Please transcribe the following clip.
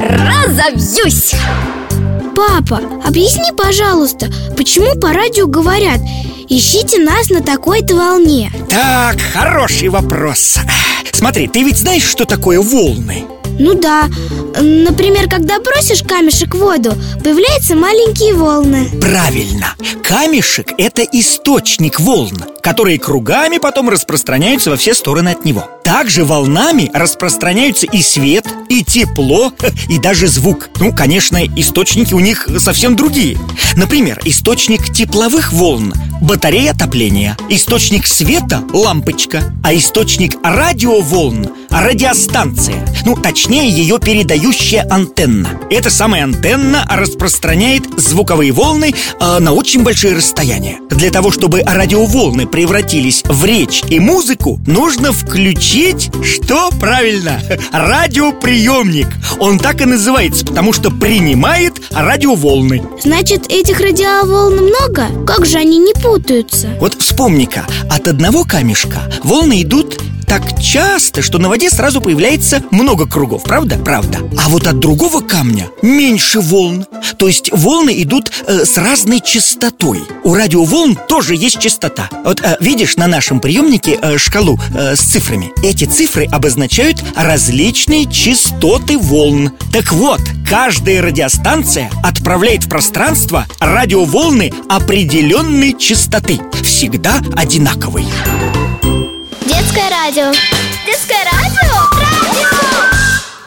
разобьюсь. Папа, объясни, пожалуйста, почему по радио говорят Ищите нас на такой-то волне? Так, хороший вопрос. Смотри, ты ведь знаешь, что такое волны? Ну да, например, когда бросишь камешек в воду, появляются маленькие волны. Правильно, камешек – это источник волн Которые кругами потом распространяются во все стороны от него. Также волнами распространяются и свет, и тепло, и даже звук. Ну, конечно, источники у них совсем другие. Например, источник тепловых волн – батарея отопления Источник света – лампочка А источник радиоволн – радиостанция. Ну, точнее, ее передающая антенна. Эта самая антенна распространяет звуковые волны э, на очень большие расстояния. Для того, чтобы радиоволны превратились в речь и музыку Нужно включить, что правильно, радиоприемник. Он так и называется, потому что принимает радиоволны. Значит, этих радиоволн много? Как же они не путаются? Вот вспомни-ка, от одного камешка волны идут так часто, что на воде сразу появляется много кругов, правда? Правда. А вот от другого камня меньше волн. То есть волны идут э, с разной частотой. У радиоволн тоже есть частота. Вот э, видишь на нашем приемнике э, шкалу э, с цифрами. Эти цифры обозначают различные частоты волн. Так вот, каждая радиостанция отправляет в пространство радиоволны определенной частоты. Всегда одинаковой. Детское радио Детское радио?